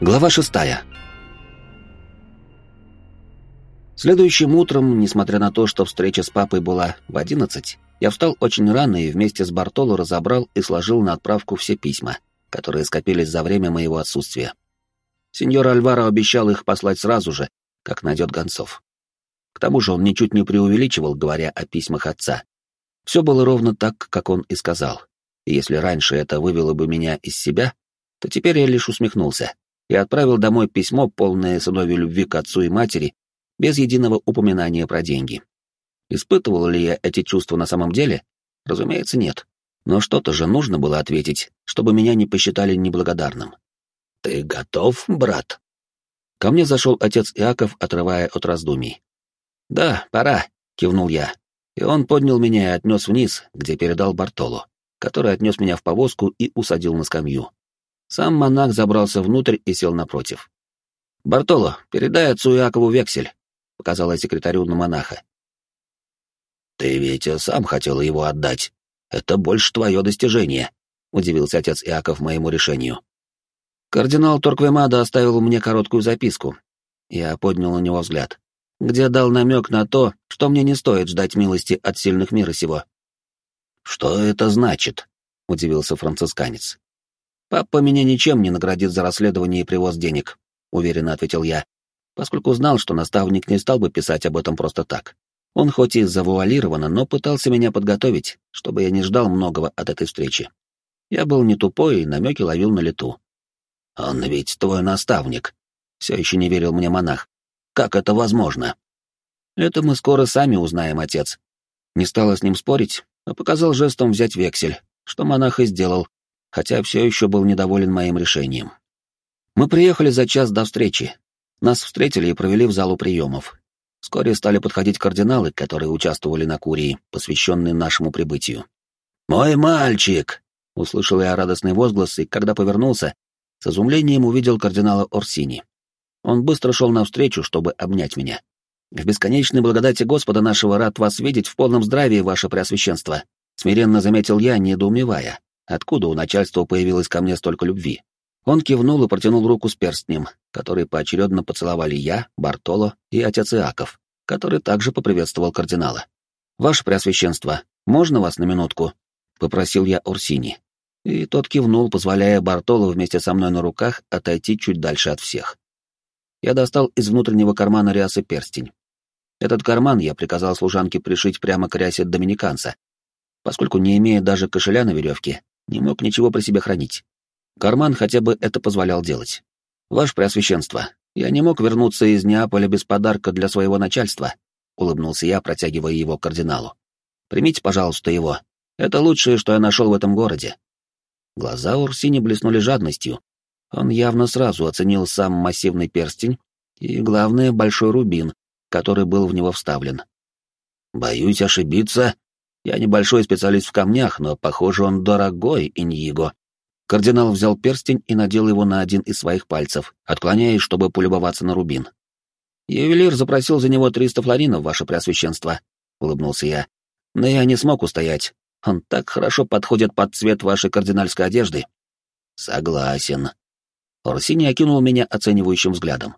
Глава шестая. Следующим утром, несмотря на то, что встреча с папой была в одиннадцать, я встал очень рано и вместе с Бартоло разобрал и сложил на отправку все письма, которые скопились за время моего отсутствия. Сеньор Альваро обещал их послать сразу же, как найдет гонцов. К тому же он ничуть не преувеличивал, говоря о письмах отца. Все было ровно так, как он и сказал. И если раньше это вывело бы меня из себя, то теперь я лишь усмехнулся и отправил домой письмо, полное сыновей любви к отцу и матери, без единого упоминания про деньги. Испытывал ли я эти чувства на самом деле? Разумеется, нет. Но что-то же нужно было ответить, чтобы меня не посчитали неблагодарным. «Ты готов, брат?» Ко мне зашел отец Иаков, отрывая от раздумий. «Да, пора», — кивнул я. И он поднял меня и отнес вниз, где передал Бартолу, который отнес меня в повозку и усадил на скамью. Сам монах забрался внутрь и сел напротив. «Бартоло, передай отцу Иакову вексель», — показала секретарю на монаха. «Ты ведь сам хотел его отдать. Это больше твое достижение», — удивился отец Иаков моему решению. Кардинал Торквемада оставил мне короткую записку. Я поднял на него взгляд, где дал намек на то, что мне не стоит ждать милости от сильных мира сего. «Что это значит?» — удивился францисканец. «Папа меня ничем не наградит за расследование и привоз денег», — уверенно ответил я, поскольку знал, что наставник не стал бы писать об этом просто так. Он хоть и завуалированно, но пытался меня подготовить, чтобы я не ждал многого от этой встречи. Я был не тупой и намеки ловил на лету. «Он ведь твой наставник», — все еще не верил мне монах. «Как это возможно?» «Это мы скоро сами узнаем, отец». Не стала с ним спорить, а показал жестом взять вексель, что монах и сделал, хотя все еще был недоволен моим решением. Мы приехали за час до встречи. Нас встретили и провели в залу приемов. Вскоре стали подходить кардиналы, которые участвовали на курии, посвященные нашему прибытию. «Мой мальчик!» — услышал я радостный возглас, и когда повернулся, с изумлением увидел кардинала Орсини. Он быстро шел навстречу, чтобы обнять меня. «В бесконечной благодати Господа нашего рад вас видеть в полном здравии, ваше преосвященство», — смиренно заметил я, недоумевая, откуда у начальства появилось ко мне столько любви. Он кивнул и протянул руку с перстнем, который поочередно поцеловали я, Бартоло и отец Иаков, который также поприветствовал кардинала. «Ваше Преосвященство, можно вас на минутку?» — попросил я Орсини. И тот кивнул, позволяя Бартолу вместе со мной на руках отойти чуть дальше от всех. Я достал из внутреннего кармана рясы перстень. Этот карман я приказал служанке пришить прямо к рясе доминиканца, поскольку, не имея даже кошеля на веревке, не мог ничего при себе хранить. Карман хотя бы это позволял делать. «Ваше Преосвященство, я не мог вернуться из Неаполя без подарка для своего начальства», — улыбнулся я, протягивая его кардиналу. «Примите, пожалуйста, его. Это лучшее, что я нашел в этом городе. Глаза Урсини блеснули жадностью. Он явно сразу оценил сам массивный перстень и, главное, большой рубин, который был в него вставлен. «Боюсь ошибиться. Я небольшой специалист в камнях, но, похоже, он дорогой, Иньиго». Кардинал взял перстень и надел его на один из своих пальцев, отклоняясь, чтобы полюбоваться на рубин. «Ювелир запросил за него триста флоринов, ваше преосвященство», — улыбнулся я. «Но я не смог устоять. Он так хорошо подходит под цвет вашей кардинальской одежды. Согласен. Орсини окинул меня оценивающим взглядом.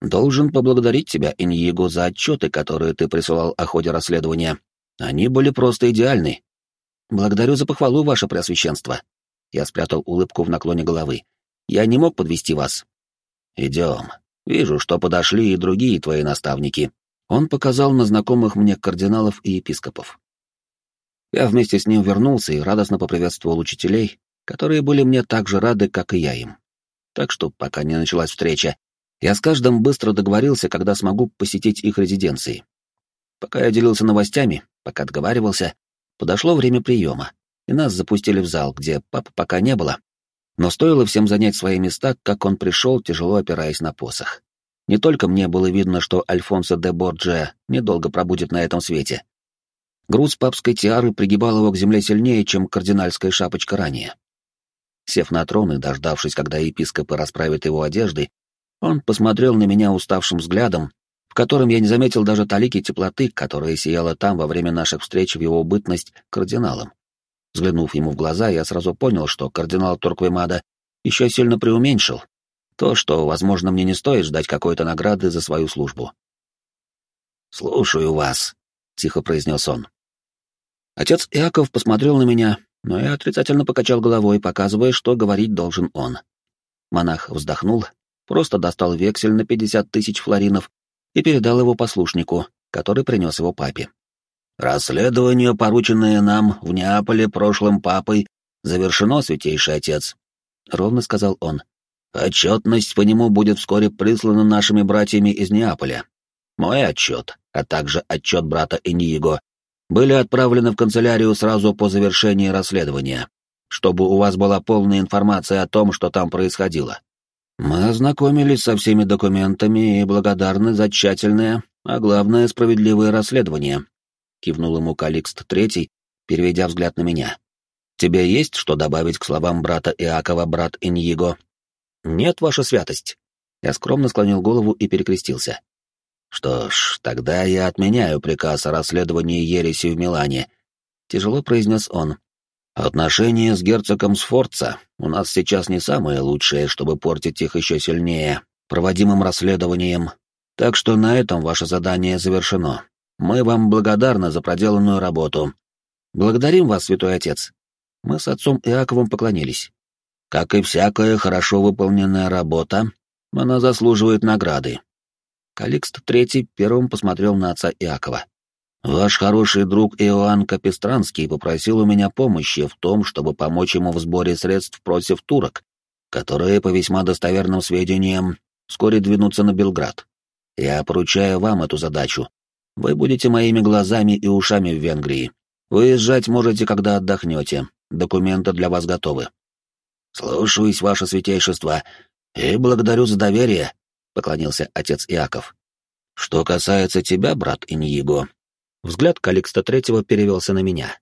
Должен поблагодарить тебя, Иньего, за отчеты, которые ты присылал о ходе расследования. Они были просто идеальны. Благодарю за похвалу, ваше преосвященство. Я спрятал улыбку в наклоне головы. Я не мог подвести вас. Идем. Вижу, что подошли и другие твои наставники. Он показал на знакомых мне кардиналов и епископов. Я вместе с ним вернулся и радостно поприветствовал учителей, которые были мне так же рады, как и я им. Так что, пока не началась встреча, я с каждым быстро договорился, когда смогу посетить их резиденции. Пока я делился новостями, пока договаривался, подошло время приема, и нас запустили в зал, где папы пока не было. Но стоило всем занять свои места, как он пришел, тяжело опираясь на посох. Не только мне было видно, что Альфонсо де Борджиа недолго пробудет на этом свете, Груз папской тиары пригибал его к земле сильнее, чем кардинальская шапочка ранее. Сев на трон и дождавшись, когда епископы расправят его одежды, он посмотрел на меня уставшим взглядом, в котором я не заметил даже талики теплоты, которая сияла там во время наших встреч в его бытность кардиналом. Взглянув ему в глаза, я сразу понял, что кардинал Торквемада еще сильно преуменьшил. То, что, возможно, мне не стоит ждать какой-то награды за свою службу. «Слушаю вас», — тихо произнес он. Отец Иаков посмотрел на меня, но я отрицательно покачал головой, показывая, что говорить должен он. Монах вздохнул, просто достал вексель на пятьдесят тысяч флоринов и передал его послушнику, который принес его папе. «Расследование, порученное нам в Неаполе прошлым папой, завершено, святейший отец», — ровно сказал он. «Отчетность по нему будет вскоре прислана нашими братьями из Неаполя. Мой отчет, а также отчет брата Иниего, были отправлены в канцелярию сразу по завершении расследования, чтобы у вас была полная информация о том, что там происходило. Мы ознакомились со всеми документами и благодарны за тщательное, а главное, справедливое расследование», — кивнул ему Каликст Третий, переведя взгляд на меня. «Тебе есть что добавить к словам брата Иакова, брат Иньего?» «Нет, ваша святость». Я скромно склонил голову и перекрестился. «Что ж, тогда я отменяю приказ о расследовании ереси в Милане», — тяжело произнес он. «Отношения с герцогом Сфорца у нас сейчас не самые лучшие, чтобы портить их еще сильнее проводимым расследованием, так что на этом ваше задание завершено. Мы вам благодарны за проделанную работу. Благодарим вас, святой отец». Мы с отцом Иаковом поклонились. Как и всякая хорошо выполненная работа, она заслуживает награды, Каликст III первым посмотрел на отца Иакова. «Ваш хороший друг Иоанн Капистранский попросил у меня помощи в том, чтобы помочь ему в сборе средств против турок, которые, по весьма достоверным сведениям, вскоре двинутся на Белград. Я поручаю вам эту задачу. Вы будете моими глазами и ушами в Венгрии. Выезжать можете, когда отдохнете. Документы для вас готовы. Слушаюсь, ваше святейшество, и благодарю за доверие, — поклонился отец Иаков. «Что касается тебя, брат Иньего...» Взгляд Каликста Третьего перевелся на меня.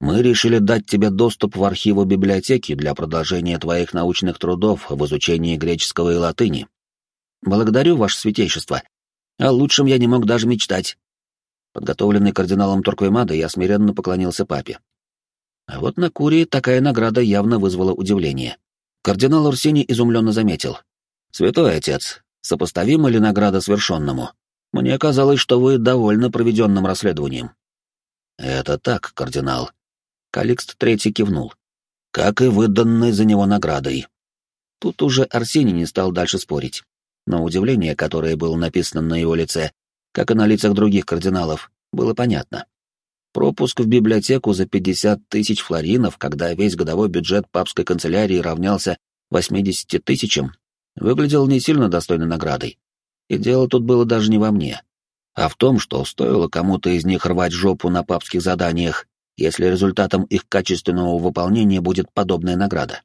«Мы решили дать тебе доступ в архивы библиотеки для продолжения твоих научных трудов в изучении греческого и латыни. Благодарю, ваше святейшество. О лучшем я не мог даже мечтать». Подготовленный кардиналом Торквемада, я смиренно поклонился папе. А вот на Курии такая награда явно вызвала удивление. Кардинал Урсини изумленно заметил. «Святой отец, Сопоставима ли награда свершенному? Мне казалось, что вы довольны проведенным расследованием. Это так, кардинал. Каликст Третий кивнул. Как и выданной за него наградой. Тут уже Арсений не стал дальше спорить. Но удивление, которое было написано на его лице, как и на лицах других кардиналов, было понятно. Пропуск в библиотеку за 50 тысяч флоринов, когда весь годовой бюджет папской канцелярии равнялся 80 тысячам, выглядел не сильно достойной наградой. И дело тут было даже не во мне, а в том, что стоило кому-то из них рвать жопу на папских заданиях, если результатом их качественного выполнения будет подобная награда.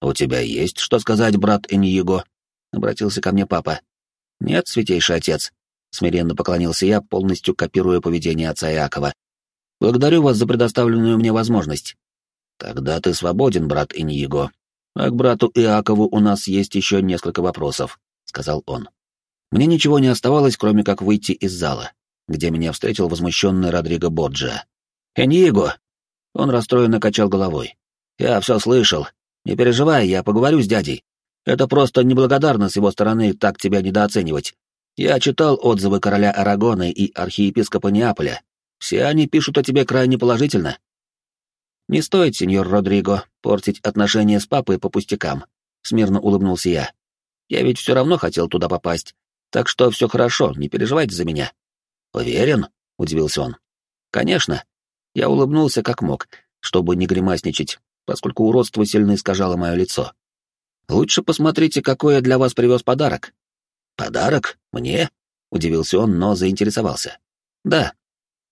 «У тебя есть что сказать, брат Эньего?» — обратился ко мне папа. «Нет, святейший отец», — смиренно поклонился я, полностью копируя поведение отца Иакова. «Благодарю вас за предоставленную мне возможность». «Тогда ты свободен, брат Иньего», «А к брату Иакову у нас есть еще несколько вопросов», — сказал он. Мне ничего не оставалось, кроме как выйти из зала, где меня встретил возмущенный Родриго Боджа. «Эньего!» Он расстроенно качал головой. «Я все слышал. Не переживай, я поговорю с дядей. Это просто неблагодарно с его стороны так тебя недооценивать. Я читал отзывы короля Арагона и архиепископа Неаполя. Все они пишут о тебе крайне положительно. «Не стоит, сеньор Родриго, портить отношения с папой по пустякам», — смирно улыбнулся я. «Я ведь все равно хотел туда попасть, так что все хорошо, не переживайте за меня». «Уверен?» — удивился он. «Конечно». Я улыбнулся как мог, чтобы не гримасничать, поскольку уродство сильно искажало мое лицо. «Лучше посмотрите, какой я для вас привез подарок». «Подарок? Мне?» — удивился он, но заинтересовался. «Да».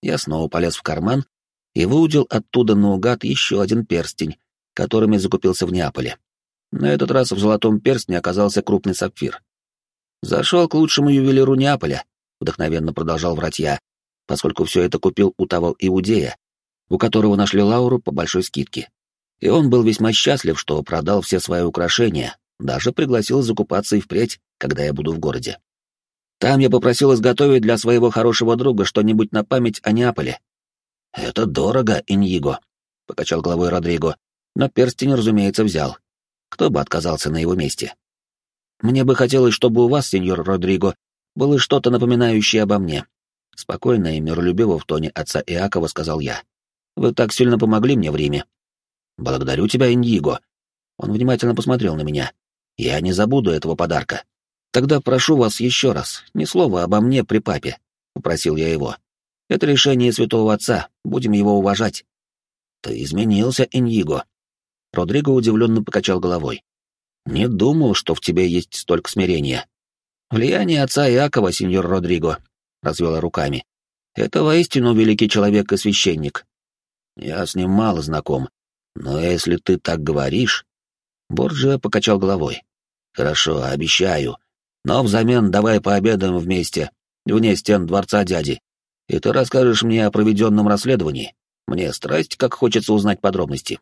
Я снова полез в карман и выудил оттуда наугад еще один перстень, которыми закупился в Неаполе. На этот раз в золотом перстне оказался крупный сапфир. «Зашел к лучшему ювелиру Неаполя», — вдохновенно продолжал врать я, поскольку все это купил у того иудея, у которого нашли Лауру по большой скидке. И он был весьма счастлив, что продал все свои украшения, даже пригласил закупаться и впредь, когда я буду в городе. Там я попросил изготовить для своего хорошего друга что-нибудь на память о Неаполе, «Это дорого, Иньиго», — покачал головой Родриго, но перстень, разумеется, взял. Кто бы отказался на его месте? Мне бы хотелось, чтобы у вас, сеньор Родриго, было что-то напоминающее обо мне. Спокойно и миролюбиво в тоне отца Иакова сказал я. Вы так сильно помогли мне в Риме. Благодарю тебя, Индиго. Он внимательно посмотрел на меня. Я не забуду этого подарка. Тогда прошу вас еще раз, ни слова обо мне при папе, попросил я его. Это решение святого отца, будем его уважать. Ты изменился, Иньиго. Родриго удивленно покачал головой. Не думал, что в тебе есть столько смирения. Влияние отца Иакова, сеньор Родриго, развела руками. Это воистину великий человек и священник. Я с ним мало знаком, но если ты так говоришь... Борджиа покачал головой. Хорошо, обещаю. Но взамен давай пообедаем вместе, вне стен дворца дяди. И ты расскажешь мне о проведенном расследовании. Мне страсть, как хочется узнать подробности.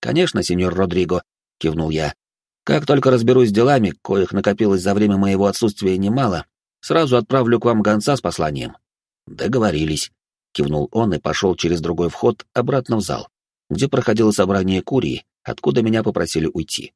Конечно, сеньор Родриго, кивнул я. Как только разберусь с делами, коих накопилось за время моего отсутствия немало, сразу отправлю к вам гонца с посланием. Договорились, кивнул он и пошел через другой вход обратно в зал, где проходило собрание курии, откуда меня попросили уйти.